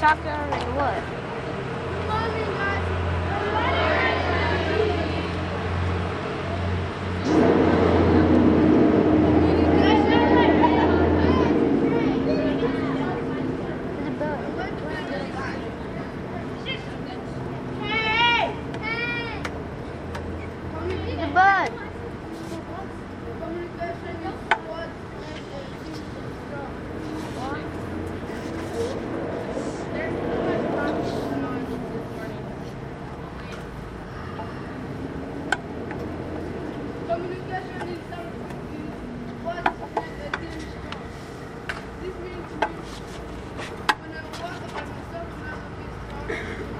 Chocolate and wood. Communication is what makes team strong. This means to me, when I work on myself, strong,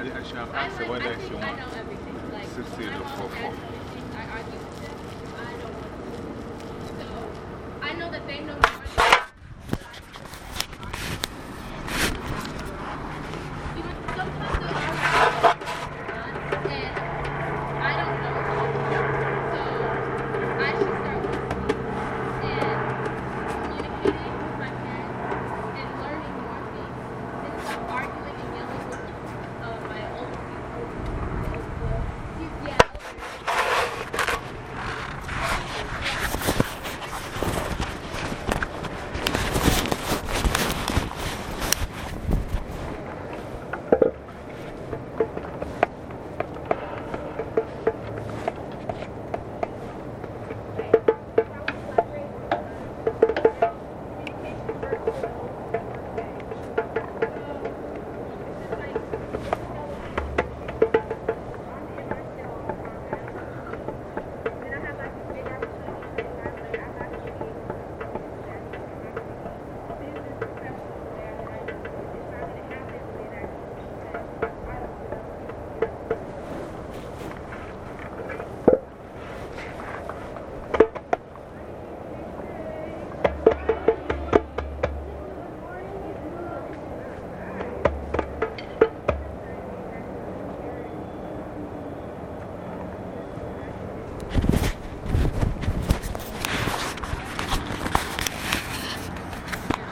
I, I, shall answer whether I should want. Six, eight, or four, four.